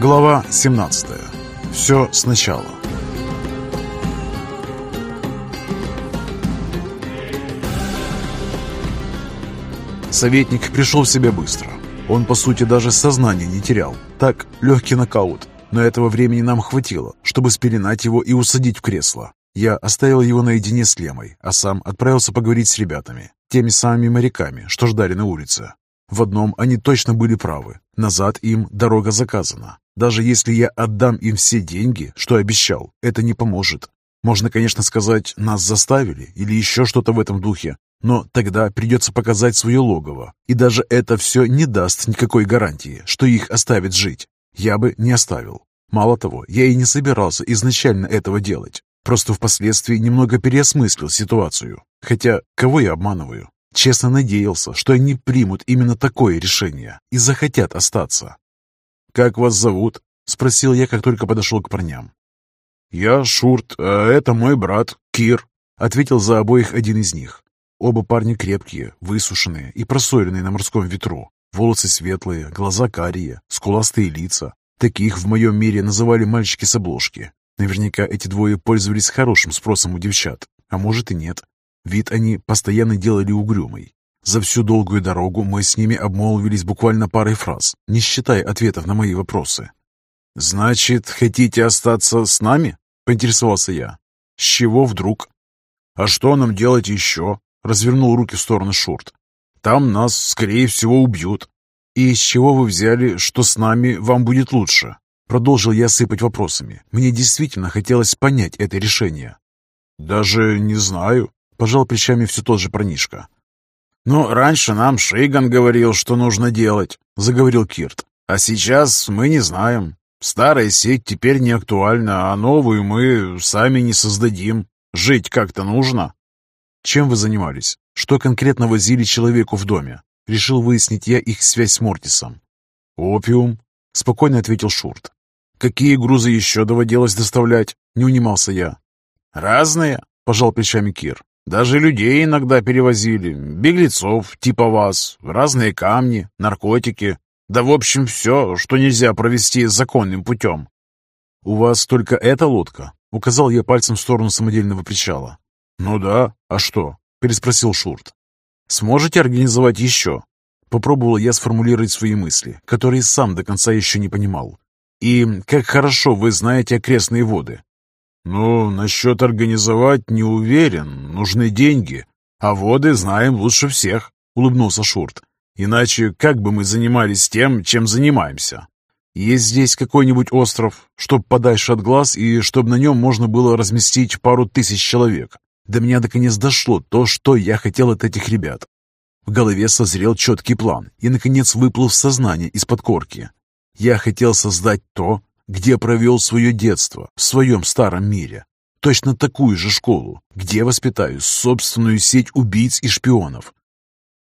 Глава 17. Все сначала. Советник пришел в себя быстро. Он, по сути, даже сознание не терял. Так, легкий нокаут. Но этого времени нам хватило, чтобы спеленать его и усадить в кресло. Я оставил его наедине с Лемой, а сам отправился поговорить с ребятами, теми самыми моряками, что ждали на улице. В одном они точно были правы. Назад им дорога заказана. Даже если я отдам им все деньги, что обещал, это не поможет. Можно, конечно, сказать, нас заставили или еще что-то в этом духе, но тогда придется показать свое логово, и даже это все не даст никакой гарантии, что их оставят жить. Я бы не оставил. Мало того, я и не собирался изначально этого делать. Просто впоследствии немного переосмыслил ситуацию. Хотя, кого я обманываю? Честно надеялся, что они примут именно такое решение и захотят остаться. «Как вас зовут?» — спросил я, как только подошел к парням. «Я Шурт, а это мой брат Кир», — ответил за обоих один из них. Оба парня крепкие, высушенные и просоленные на морском ветру. Волосы светлые, глаза карие, скуластые лица. Таких в моем мире называли мальчики с обложки. Наверняка эти двое пользовались хорошим спросом у девчат, а может и нет. Вид они постоянно делали угрюмый. За всю долгую дорогу мы с ними обмолвились буквально парой фраз, не считая ответов на мои вопросы. «Значит, хотите остаться с нами?» — поинтересовался я. «С чего вдруг?» «А что нам делать еще?» — развернул руки в сторону Шурт. «Там нас, скорее всего, убьют». «И с чего вы взяли, что с нами вам будет лучше?» Продолжил я сыпать вопросами. Мне действительно хотелось понять это решение. «Даже не знаю», Пожал плечами все тот же парнишка. «Ну, раньше нам Шейган говорил, что нужно делать», — заговорил Кирт. «А сейчас мы не знаем. Старая сеть теперь не актуальна, а новую мы сами не создадим. Жить как-то нужно». «Чем вы занимались? Что конкретно возили человеку в доме?» Решил выяснить я их связь с Мортисом. «Опиум», — спокойно ответил Шурт. «Какие грузы еще доводилось доставлять?» — не унимался я. «Разные», — пожал плечами Кир. Даже людей иногда перевозили, беглецов типа вас, разные камни, наркотики, да в общем все, что нельзя провести законным путем. «У вас только эта лодка?» — указал я пальцем в сторону самодельного причала. «Ну да, а что?» — переспросил Шурт. «Сможете организовать еще?» Попробовал я сформулировать свои мысли, которые сам до конца еще не понимал. «И как хорошо вы знаете окрестные воды. «Ну, насчет организовать не уверен. Нужны деньги. А воды знаем лучше всех», — улыбнулся Шурт. «Иначе как бы мы занимались тем, чем занимаемся?» «Есть здесь какой-нибудь остров, чтоб подальше от глаз и чтобы на нем можно было разместить пару тысяч человек?» До меня наконец дошло то, что я хотел от этих ребят. В голове созрел четкий план и, наконец, выплыл в сознание из-под корки. Я хотел создать то, где провел свое детство, в своем старом мире. Точно такую же школу, где воспитаю собственную сеть убийц и шпионов.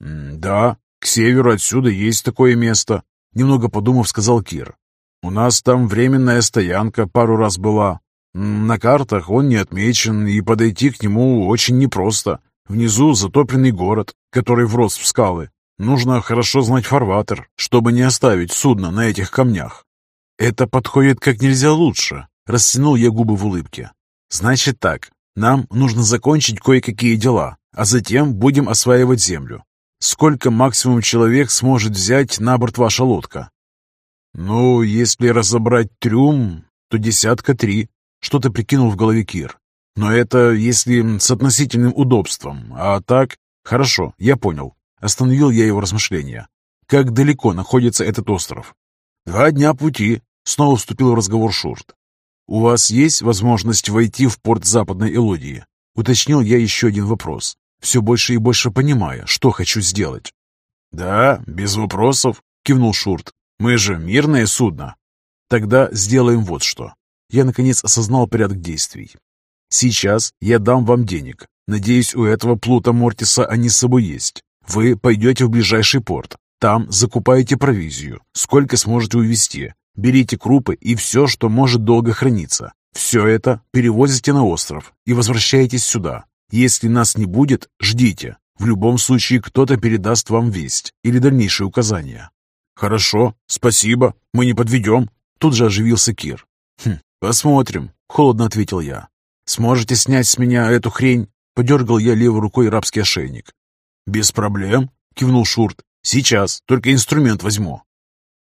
«Да, к северу отсюда есть такое место», — немного подумав, сказал Кир. «У нас там временная стоянка пару раз была. На картах он не отмечен, и подойти к нему очень непросто. Внизу затопленный город, который врос в скалы. Нужно хорошо знать фарватер, чтобы не оставить судно на этих камнях. «Это подходит как нельзя лучше», — растянул я губы в улыбке. «Значит так, нам нужно закончить кое-какие дела, а затем будем осваивать землю. Сколько максимум человек сможет взять на борт ваша лодка?» «Ну, если разобрать трюм, то десятка три», — что-то прикинул в голове Кир. «Но это если с относительным удобством, а так...» «Хорошо, я понял». Остановил я его размышления. «Как далеко находится этот остров?» «Два дня пути», Снова вступил в разговор Шурт. «У вас есть возможность войти в порт Западной Элодии?» Уточнил я еще один вопрос, все больше и больше понимая, что хочу сделать. «Да, без вопросов», — кивнул Шурт. «Мы же мирное судно». «Тогда сделаем вот что». Я, наконец, осознал порядок действий. «Сейчас я дам вам денег. Надеюсь, у этого Плута Мортиса они с собой есть. Вы пойдете в ближайший порт. Там закупаете провизию, сколько сможете увезти, Берите крупы и все, что может долго храниться. Все это перевозите на остров и возвращаетесь сюда. Если нас не будет, ждите. В любом случае кто-то передаст вам весть или дальнейшие указания. Хорошо, спасибо, мы не подведем. Тут же оживился Кир. «Хм, посмотрим», — холодно ответил я. «Сможете снять с меня эту хрень?» Подергал я левой рукой рабский ошейник. «Без проблем», — кивнул Шурт. «Сейчас, только инструмент возьму».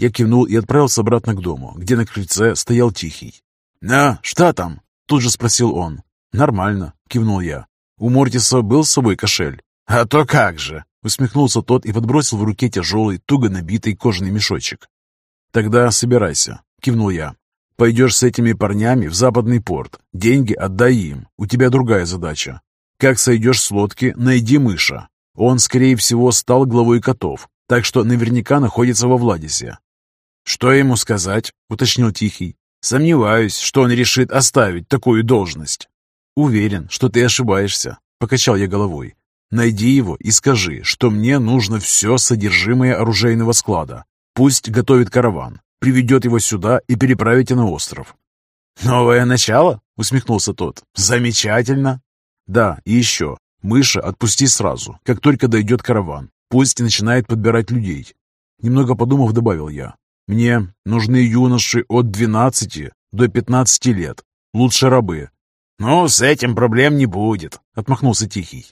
Я кивнул и отправился обратно к дому, где на крыльце стоял Тихий. «На, что там?» — тут же спросил он. «Нормально», — кивнул я. «У Мортиса был с собой кошель?» «А то как же!» — усмехнулся тот и подбросил в руке тяжелый, туго набитый кожаный мешочек. «Тогда собирайся», — кивнул я. «Пойдешь с этими парнями в западный порт. Деньги отдай им. У тебя другая задача. Как сойдешь с лодки, найди мыша. Он, скорее всего, стал главой котов, так что наверняка находится во Владисе». «Что ему сказать?» — уточнил Тихий. «Сомневаюсь, что он решит оставить такую должность». «Уверен, что ты ошибаешься», — покачал я головой. «Найди его и скажи, что мне нужно все содержимое оружейного склада. Пусть готовит караван, приведет его сюда и переправите на остров». «Новое начало?» — усмехнулся тот. «Замечательно!» «Да, и еще. Мыша отпусти сразу, как только дойдет караван. Пусть начинает подбирать людей». Немного подумав, добавил я. «Мне нужны юноши от 12 до 15 лет. Лучше рабы. «Ну, с этим проблем не будет», — отмахнулся Тихий.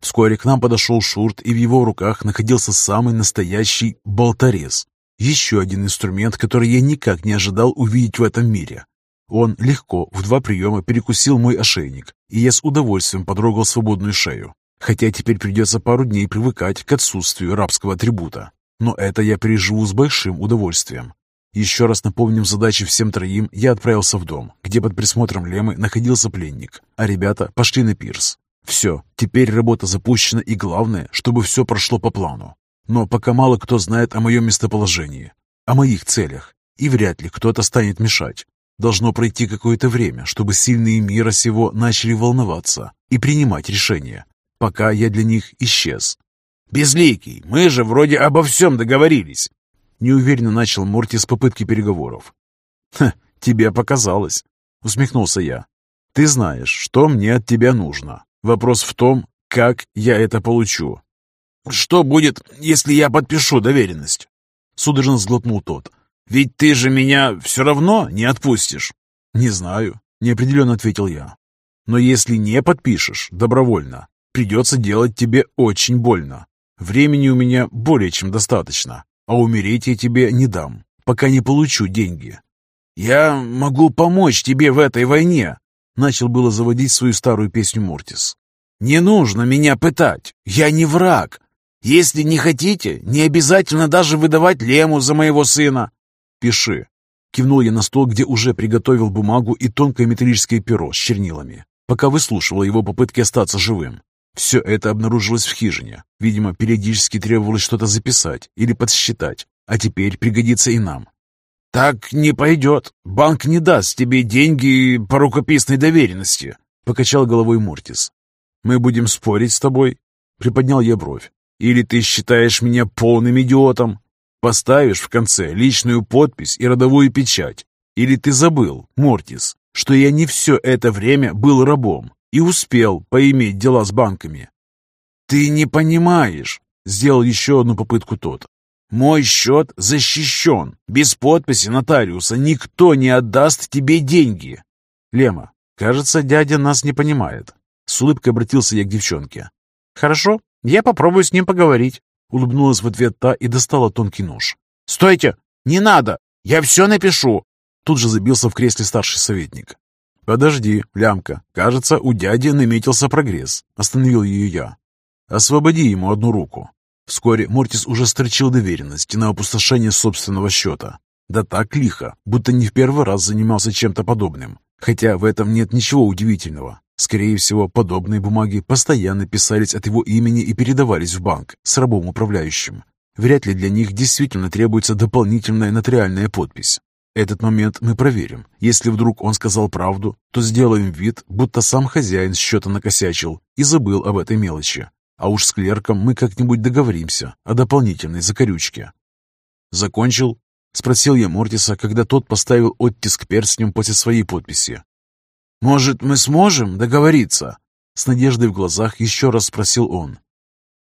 Вскоре к нам подошел Шурт, и в его руках находился самый настоящий болторез. Еще один инструмент, который я никак не ожидал увидеть в этом мире. Он легко в два приема перекусил мой ошейник, и я с удовольствием подрогал свободную шею. Хотя теперь придется пару дней привыкать к отсутствию рабского атрибута. Но это я переживу с большим удовольствием. Еще раз напомнив задачи всем троим, я отправился в дом, где под присмотром Лемы находился пленник, а ребята пошли на пирс. Все, теперь работа запущена, и главное, чтобы все прошло по плану. Но пока мало кто знает о моем местоположении, о моих целях, и вряд ли кто-то станет мешать. Должно пройти какое-то время, чтобы сильные мира сего начали волноваться и принимать решения, пока я для них исчез. «Безликий, мы же вроде обо всем договорились», Неуверенно начал Морти с попытки переговоров. «Ха, тебе показалось», — усмехнулся я. «Ты знаешь, что мне от тебя нужно. Вопрос в том, как я это получу». «Что будет, если я подпишу доверенность?» Судорожно сглотнул тот. «Ведь ты же меня все равно не отпустишь». «Не знаю», — неопределенно ответил я. «Но если не подпишешь добровольно, придется делать тебе очень больно. Времени у меня более чем достаточно а умереть я тебе не дам, пока не получу деньги. Я могу помочь тебе в этой войне, начал было заводить свою старую песню Мортис. Не нужно меня пытать, я не враг. Если не хотите, не обязательно даже выдавать Лему за моего сына. Пиши. Кивнул я на стол, где уже приготовил бумагу и тонкое металлическое перо с чернилами, пока выслушивал его попытки остаться живым. Все это обнаружилось в хижине. Видимо, периодически требовалось что-то записать или подсчитать, а теперь пригодится и нам. «Так не пойдет. Банк не даст тебе деньги по рукописной доверенности», — покачал головой Мортис. «Мы будем спорить с тобой?» — приподнял я бровь. «Или ты считаешь меня полным идиотом? Поставишь в конце личную подпись и родовую печать. Или ты забыл, Мортис, что я не все это время был рабом, и успел поиметь дела с банками. «Ты не понимаешь», — сделал еще одну попытку тот. «Мой счет защищен. Без подписи нотариуса никто не отдаст тебе деньги». «Лема, кажется, дядя нас не понимает». С улыбкой обратился я к девчонке. «Хорошо, я попробую с ним поговорить». Улыбнулась в ответ та и достала тонкий нож. «Стойте! Не надо! Я все напишу!» Тут же забился в кресле старший советник. «Подожди, лямка. Кажется, у дяди наметился прогресс», — остановил ее я. «Освободи ему одну руку». Вскоре Мортис уже строчил доверенность на опустошение собственного счета. Да так лихо, будто не в первый раз занимался чем-то подобным. Хотя в этом нет ничего удивительного. Скорее всего, подобные бумаги постоянно писались от его имени и передавались в банк с рабом управляющим. Вряд ли для них действительно требуется дополнительная нотариальная подпись. Этот момент мы проверим. Если вдруг он сказал правду, то сделаем вид, будто сам хозяин счета накосячил и забыл об этой мелочи. А уж с клерком мы как-нибудь договоримся о дополнительной закорючке. «Закончил?» — спросил я Мортиса, когда тот поставил оттиск перстнем после своей подписи. «Может, мы сможем договориться?» С надеждой в глазах еще раз спросил он.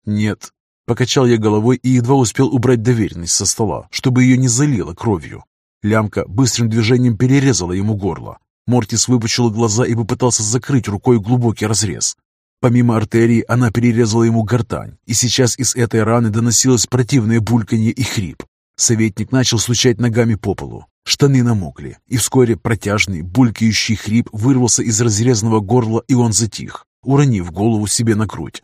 «Нет». Покачал я головой и едва успел убрать доверенность со стола, чтобы ее не залило кровью. Лямка быстрым движением перерезала ему горло. Мортис выпучил глаза и попытался закрыть рукой глубокий разрез. Помимо артерии, она перерезала ему гортань, и сейчас из этой раны доносилось противное бульканье и хрип. Советник начал стучать ногами по полу. Штаны намокли, и вскоре протяжный, булькающий хрип вырвался из разрезанного горла, и он затих, уронив голову себе на грудь.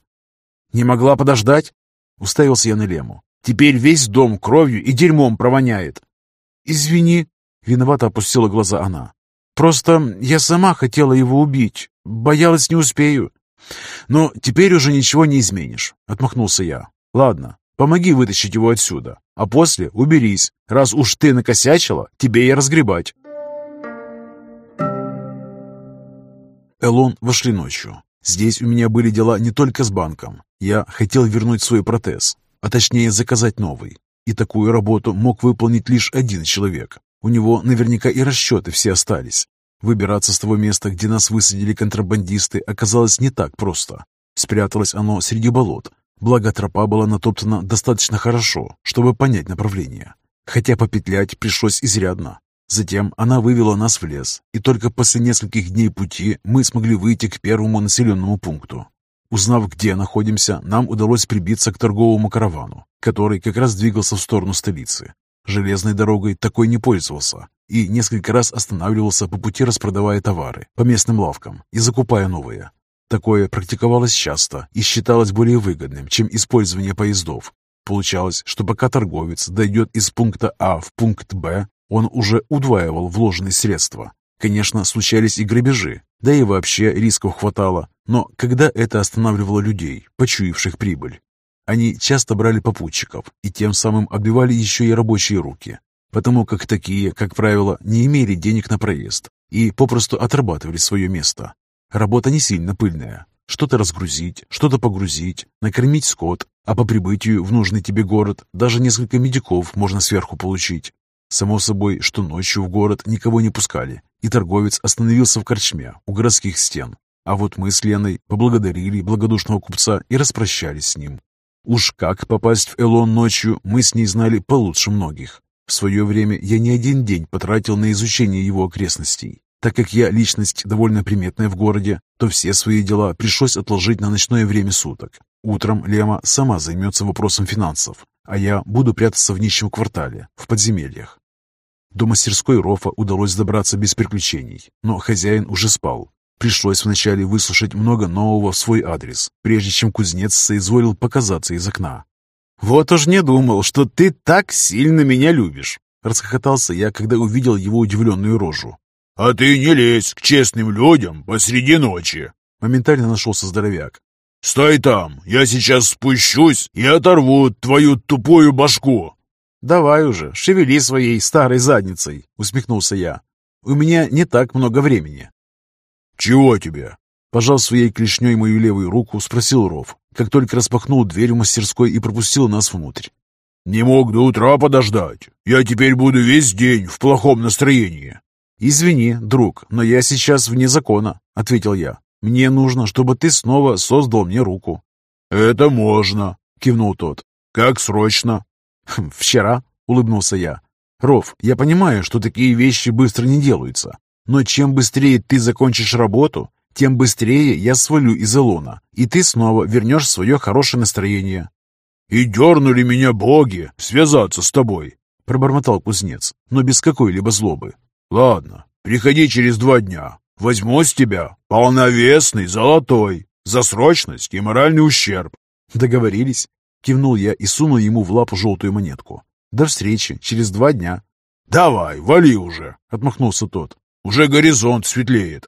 «Не могла подождать?» — уставился я на Лему. «Теперь весь дом кровью и дерьмом провоняет». «Извини», — виновато опустила глаза она. «Просто я сама хотела его убить. Боялась, не успею». «Но теперь уже ничего не изменишь», — отмахнулся я. «Ладно, помоги вытащить его отсюда, а после уберись. Раз уж ты накосячила, тебе и разгребать». Элон вошли ночью. Здесь у меня были дела не только с банком. Я хотел вернуть свой протез, а точнее заказать новый. И такую работу мог выполнить лишь один человек. У него наверняка и расчеты все остались. Выбираться с того места, где нас высадили контрабандисты, оказалось не так просто. Спряталось оно среди болот, благо тропа была натоптана достаточно хорошо, чтобы понять направление. Хотя попетлять пришлось изрядно. Затем она вывела нас в лес, и только после нескольких дней пути мы смогли выйти к первому населенному пункту. Узнав, где находимся, нам удалось прибиться к торговому каравану, который как раз двигался в сторону столицы. Железной дорогой такой не пользовался и несколько раз останавливался по пути, распродавая товары по местным лавкам и закупая новые. Такое практиковалось часто и считалось более выгодным, чем использование поездов. Получалось, что пока торговец дойдет из пункта А в пункт Б, он уже удваивал вложенные средства. Конечно, случались и грабежи, да и вообще рисков хватало, но когда это останавливало людей, почуявших прибыль? Они часто брали попутчиков и тем самым отбивали еще и рабочие руки, потому как такие, как правило, не имели денег на проезд и попросту отрабатывали свое место. Работа не сильно пыльная. Что-то разгрузить, что-то погрузить, накормить скот, а по прибытию в нужный тебе город даже несколько медиков можно сверху получить. Само собой, что ночью в город никого не пускали, и торговец остановился в корчме у городских стен. А вот мы с Леной поблагодарили благодушного купца и распрощались с ним. Уж как попасть в Элон ночью, мы с ней знали получше многих. В свое время я не один день потратил на изучение его окрестностей. Так как я личность довольно приметная в городе, то все свои дела пришлось отложить на ночное время суток. Утром Лема сама займется вопросом финансов, а я буду прятаться в нищем квартале, в подземельях. До мастерской Рофа удалось добраться без приключений, но хозяин уже спал, Пришлось вначале выслушать много нового в свой адрес, прежде чем кузнец соизволил показаться из окна. «Вот уж не думал, что ты так сильно меня любишь!» Расхохотался я, когда увидел его удивленную рожу. «А ты не лезь к честным людям посреди ночи!» Моментально нашелся здоровяк. «Стой там, я сейчас спущусь и оторву твою тупую башку!» «Давай уже, шевели своей старой задницей!» усмехнулся я. «У меня не так много времени». «Чего тебе?» Пожал своей клешней мою левую руку, спросил Ров, как только распахнул дверь в мастерской и пропустил нас внутрь. «Не мог до утра подождать. Я теперь буду весь день в плохом настроении». «Извини, друг, но я сейчас вне закона», — ответил я. «Мне нужно, чтобы ты снова создал мне руку». «Это можно», — кивнул тот. «Как срочно?» «Хм, «Вчера», — улыбнулся я. «Ров, я понимаю, что такие вещи быстро не делаются, но чем быстрее ты закончишь работу, тем быстрее я свалю из Элона, и ты снова вернешь свое хорошее настроение». «И дернули меня боги связаться с тобой», — пробормотал кузнец, но без какой-либо злобы. «Ладно, приходи через два дня. Возьму с тебя полновесный золотой за срочность и моральный ущерб». «Договорились?» — кивнул я и сунул ему в лапу желтую монетку. «До встречи через два дня». «Давай, вали уже!» — отмахнулся тот. Уже горизонт светлеет.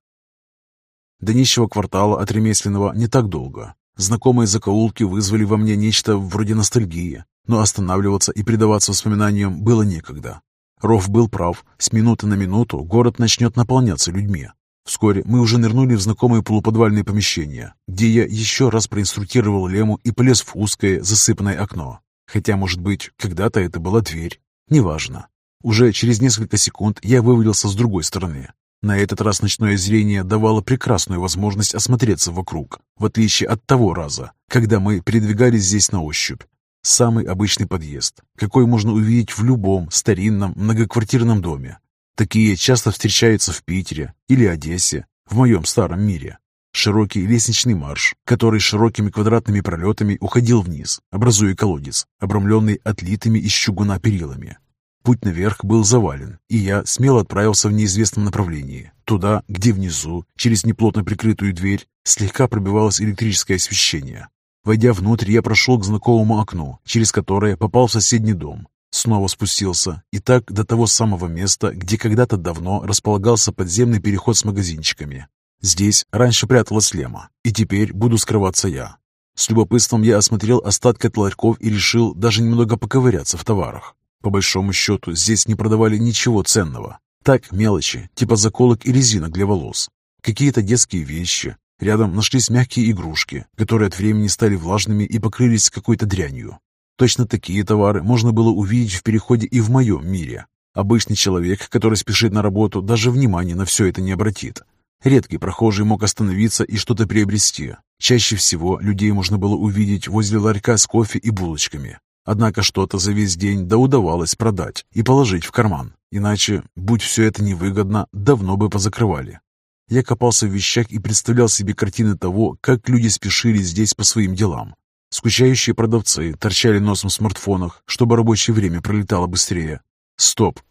До нищего квартала от ремесленного не так долго. Знакомые закоулки вызвали во мне нечто вроде ностальгии, но останавливаться и предаваться воспоминаниям было некогда. Ров был прав. С минуты на минуту город начнет наполняться людьми. Вскоре мы уже нырнули в знакомые полуподвальные помещения, где я еще раз проинструктировал Лему и полез в узкое, засыпанное окно. Хотя, может быть, когда-то это была дверь. Неважно. Уже через несколько секунд я вывалился с другой стороны. На этот раз ночное зрение давало прекрасную возможность осмотреться вокруг, в отличие от того раза, когда мы передвигались здесь на ощупь. Самый обычный подъезд, какой можно увидеть в любом старинном многоквартирном доме. Такие часто встречаются в Питере или Одессе, в моем старом мире. Широкий лестничный марш, который широкими квадратными пролетами уходил вниз, образуя колодец, обрамленный отлитыми из чугуна перилами. Путь наверх был завален, и я смело отправился в неизвестном направлении, туда, где внизу, через неплотно прикрытую дверь, слегка пробивалось электрическое освещение. Войдя внутрь, я прошел к знакомому окну, через которое попал в соседний дом. Снова спустился, и так до того самого места, где когда-то давно располагался подземный переход с магазинчиками. Здесь раньше пряталась Лема, и теперь буду скрываться я. С любопытством я осмотрел остатки от ларьков и решил даже немного поковыряться в товарах. По большому счету, здесь не продавали ничего ценного. Так, мелочи, типа заколок и резинок для волос. Какие-то детские вещи. Рядом нашлись мягкие игрушки, которые от времени стали влажными и покрылись какой-то дрянью. Точно такие товары можно было увидеть в переходе и в моем мире. Обычный человек, который спешит на работу, даже внимания на все это не обратит. Редкий прохожий мог остановиться и что-то приобрести. Чаще всего людей можно было увидеть возле ларька с кофе и булочками. Однако что-то за весь день да удавалось продать и положить в карман. Иначе, будь все это невыгодно, давно бы позакрывали. Я копался в вещах и представлял себе картины того, как люди спешили здесь по своим делам. Скучающие продавцы торчали носом в смартфонах, чтобы рабочее время пролетало быстрее. Стоп!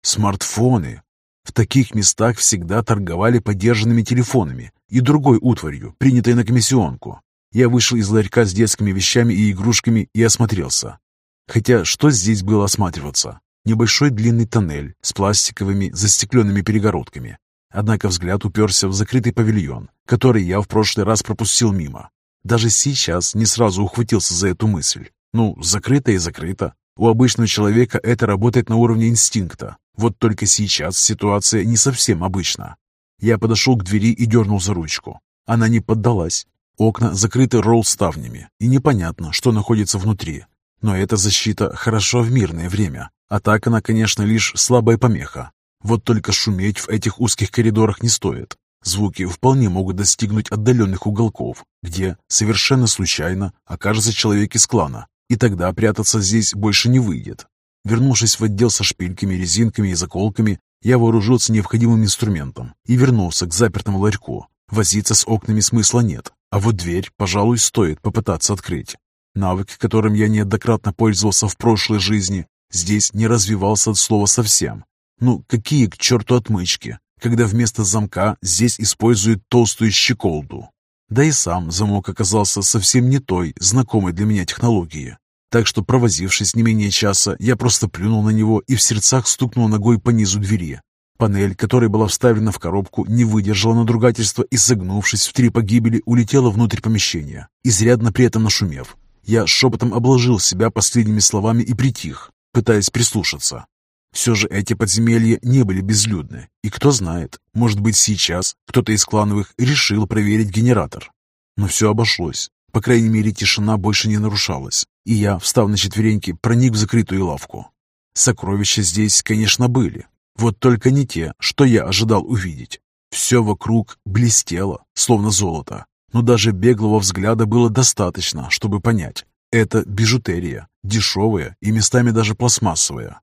Смартфоны! В таких местах всегда торговали подержанными телефонами и другой утварью, принятой на комиссионку. Я вышел из ларька с детскими вещами и игрушками и осмотрелся. Хотя что здесь было осматриваться? Небольшой длинный тоннель с пластиковыми застекленными перегородками. Однако взгляд уперся в закрытый павильон, который я в прошлый раз пропустил мимо. Даже сейчас не сразу ухватился за эту мысль. Ну, закрыто и закрыто. У обычного человека это работает на уровне инстинкта. Вот только сейчас ситуация не совсем обычна. Я подошел к двери и дернул за ручку. Она не поддалась. Окна закрыты ролл-ставнями, и непонятно, что находится внутри. Но эта защита хорошо в мирное время, а так она, конечно, лишь слабая помеха. Вот только шуметь в этих узких коридорах не стоит. Звуки вполне могут достигнуть отдаленных уголков, где совершенно случайно окажется человек из клана, и тогда прятаться здесь больше не выйдет. Вернувшись в отдел со шпильками, резинками и заколками, я вооружился необходимым инструментом и вернулся к запертому ларьку. Возиться с окнами смысла нет, а вот дверь, пожалуй, стоит попытаться открыть. Навык, которым я неоднократно пользовался в прошлой жизни, здесь не развивался от слова совсем. Ну, какие к черту отмычки, когда вместо замка здесь используют толстую щеколду. Да и сам замок оказался совсем не той, знакомой для меня технологии. Так что, провозившись не менее часа, я просто плюнул на него и в сердцах стукнул ногой по низу двери. Панель, которая была вставлена в коробку, не выдержала надругательства и, согнувшись в три погибели, улетела внутрь помещения, изрядно при этом нашумев. Я шепотом обложил себя последними словами и притих, пытаясь прислушаться. Все же эти подземелья не были безлюдны, и кто знает, может быть сейчас кто-то из клановых решил проверить генератор. Но все обошлось. По крайней мере, тишина больше не нарушалась, и я, встав на четвереньки, проник в закрытую лавку. Сокровища здесь, конечно, были, вот только не те, что я ожидал увидеть. Все вокруг блестело, словно золото, но даже беглого взгляда было достаточно, чтобы понять. Это бижутерия, дешевая и местами даже пластмассовая.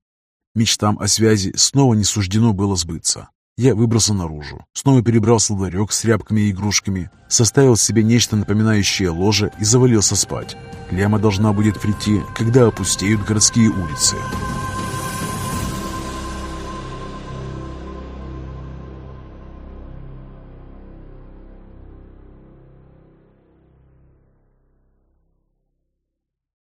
Мечтам о связи снова не суждено было сбыться. Я выбрался наружу, снова перебрался в ларек с тряпками и игрушками, составил себе нечто напоминающее ложе и завалился спать. Лема должна будет прийти, когда опустеют городские улицы.